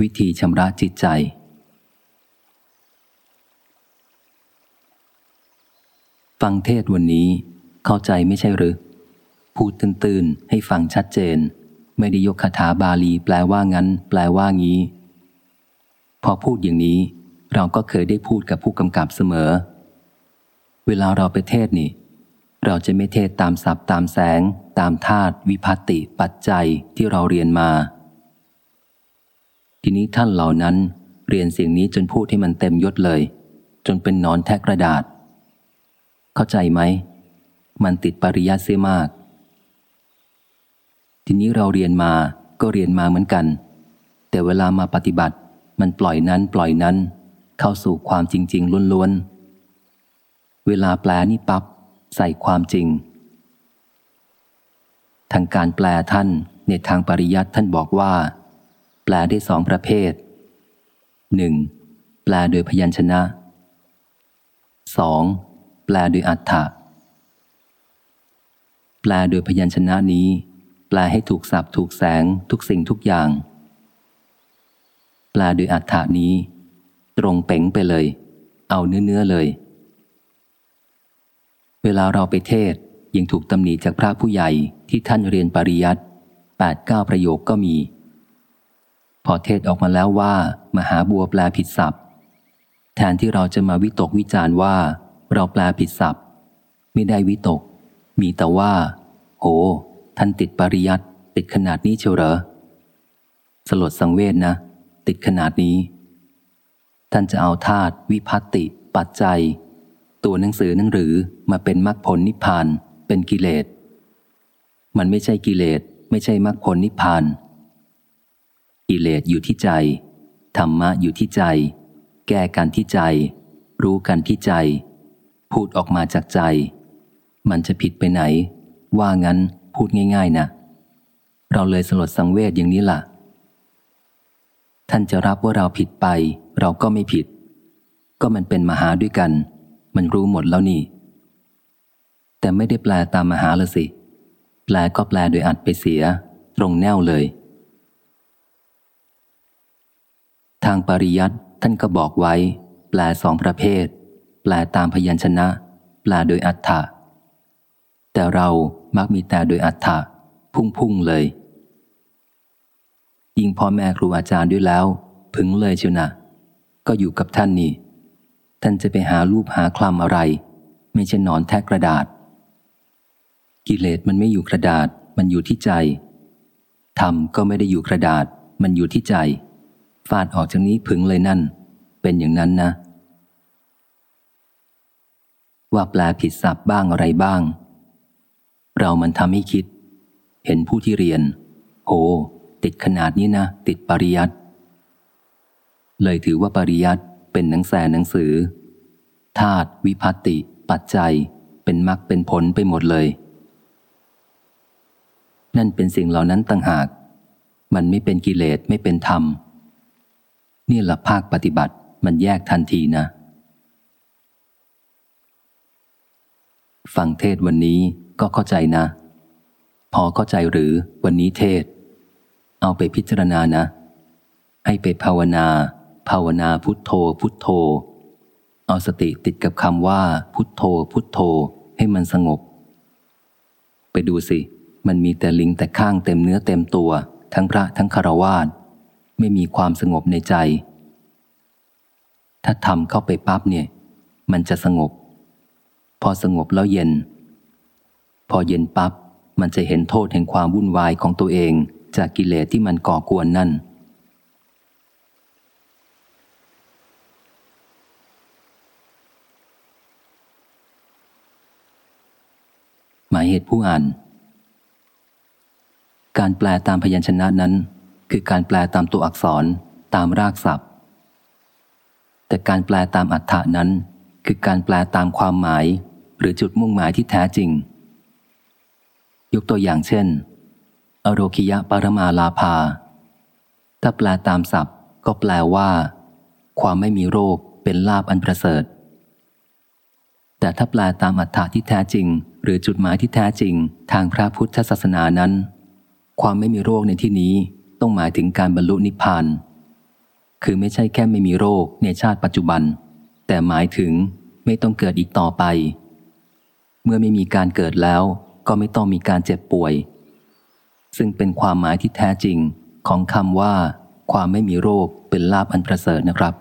วิธีชำระจิตใจ ฟังเทศวันนี้เข้าใจไม่ใช่หรือ พูดตื่นๆ ให้ฟังชัดเจน ไม่ได้ยกคาถาบาลีแปลว่างั้น แปลว่างี้ พอพูดอย่างนี้ เราก็เคยได้พูดกับผู้กำกับเสมอ เวลาเราไปเทศนี่ เราจะไม่เทศตามศัพท์ตามแสง ตามธาตุวิพัติ ปัจจัยที่เราเรียนมา ทีนี้ท่านเหล่านั้นเรียนสิ่งนี้จนพูดให้มันเต็มยศเลย จนเป็นนอนแทกกระดาษ เข้าใจไหม มันติดปริยัติเสียมาก ทีนี้เราเรียนมาก็เรียนมาเหมือนกัน แต่เวลามาปฏิบัติ มันปล่อยนั้นปล่อยนั้น เข้าสู่ความจริง ๆล้วนๆเวลาแปลนี่ปับ๊บใส่ความจริง ทางการแปลท่านในทางปริยัติท่านบอกว่า แปลได้สองประเภท 1. แปลโดยพยัญชนะ 2. แปลโดยอัฏฐะแปลโดยพยัญชนะนี้ แปลให้ถูกสับถูกแสงทุกสิ่งทุกอย่าง แปลโดยอัฏฐานี้ ตรงเป๋งไปเลย เอาเนื้อเนื้อเลย เวลาเราไปเทศยังถูกตำหนิจากพระผู้ใหญ่ที่ท่านเรียนปริยัติแปดเก้าประโยคก็มี พอเทศออกมาแล้วว่า มหาบัวแปลผิดศัพท์แทนที่เราจะมาวิตกวิจารณ์ว่า เราแปลผิดศัพท์ ไม่ได้วิตก มีแต่ว่า โห ท่านติดปริยัติติดขนาดนี้เชียวเหรอสลดสังเวชนะ ติดขนาดนี้ ท่านจะเอาธาตุวิพัตติ ปัจจัย ตัวหนังสือนั่งหรือมาเป็นมรรคผลนิพพาน เป็นกิเลส มันไม่ใช่กิเลส ไม่ใช่มรรคผลนิพพาน กิเลสอยู่ที่ใจ ธรรมะอยู่ที่ใจ แก้กันที่ใจ รู้กันที่ใจ พูดออกมาจากใจ มันจะผิดไปไหน ว่างั้นพูดง่ายๆนะเราเลยสลดสังเวชอย่างนี้ล่ะ ท่านจะรับว่าเราผิดไป เราก็ไม่ผิด ก็มันเป็นมหาด้วยกัน มันรู้หมดแล้วนี่ แต่ไม่ได้แปลตามมหาละสิ แปลก็แปลโดยอัดไปเสีย ตรงแนวเลย ทางปริยัติท่านก็บอกไว้ แปลสองประเภท แปลตามพยัญชนะ แปลโดยอัฏฐะแต่เรามักมีแต่โดยอัฏฐะพุ่งๆเลย ยิ่งพ่อแม่ครูอาจารย์ด้วยแล้ว พึงเลยเชียวนะก็อยู่กับท่านนี่ ท่านจะไปหารูปหาคลำอะไร ไม่ใช่นอนแทกกระดาษ กิเลสมันไม่อยู่กระดาษ มันอยู่ที่ใจธรรมก็ไม่ได้อยู่กระดาษ มันอยู่ที่ใจ ฟาดออกจากนี้ผึงเลยนั่น เป็นอย่างนั้นนะ ว่าแปลผิดศัพท์บ้างอะไรบ้าง เรามันทำให้คิด เห็นผู้ที่เรียนโอ้ติดขนาดนี้นะ ติดปริยัติเลยถือว่าปริยัติเป็นหนังแสหนังสือธาตุวิพัติ ปัจจัย เป็นมรรคเป็นผลไปหมดเลย นั่นเป็นสิ่งเหล่านั้นต่างหาก มันไม่เป็นกิเลสไม่เป็นธรรม นี่แหละภาคปฏิบัติมันแยกทันทีนะ ฟังเทศวันนี้ก็เข้าใจนะ พอเข้าใจหรือวันนี้เทศ เอาไปพิจารณานะ ให้ไปภาวนา ภาวนาพุทโธ พุทโธ เอาสติติดกับคำว่าพุทโธ พุทโธ ให้มันสงบ ไปดูสิ มันมีแต่ลิงแต่ข้างเต็มเนื้อเต็มตัว ทั้งพระทั้งคารวาส ไม่มีความสงบในใจ ถ้าทำเข้าไปปั๊บเนี่ย มันจะสงบ พอสงบแล้วเย็น พอเย็นปับ๊บมันจะเห็นโทษแห่งความวุ่นวายของตัวเองจากกิเลสที่มันก่อกวนนั่น หมายเหตุผู้อ่าน การแปลตามพยัญชนะนั้น คือการแปลตามตัวอักษรตามรากศัพท์ แต่การแปลตามอัฏฐานั้น คือการแปลตามความหมาย หรือจุดมุ่งหมายที่แท้จริง ยกตัวอย่างเช่น อโรคิยะปรมาลาภา ถ้าแปลตามศัพท์ ก็แปลว่า ความไม่มีโรคเป็นลาบอันประเสริฐ แต่ถ้าแปลตามอัฏฐาที่แท้จริง หรือจุดหมายที่แท้จริง ทางพระพุทธศาสนานั้น ความไม่มีโรคในที่นี้ ต้องหมายถึงการบรรลุนิพพาน คือไม่ใช่แค่ไม่มีโรคในชาติปัจจุบัน แต่หมายถึงไม่ต้องเกิดอีกต่อไป เมื่อไม่มีการเกิดแล้วก็ไม่ต้องมีการเจ็บป่วย ซึ่งเป็นความหมายที่แท้จริงของคำว่า ความไม่มีโรคเป็นลาบอันประเสริฐนะครับ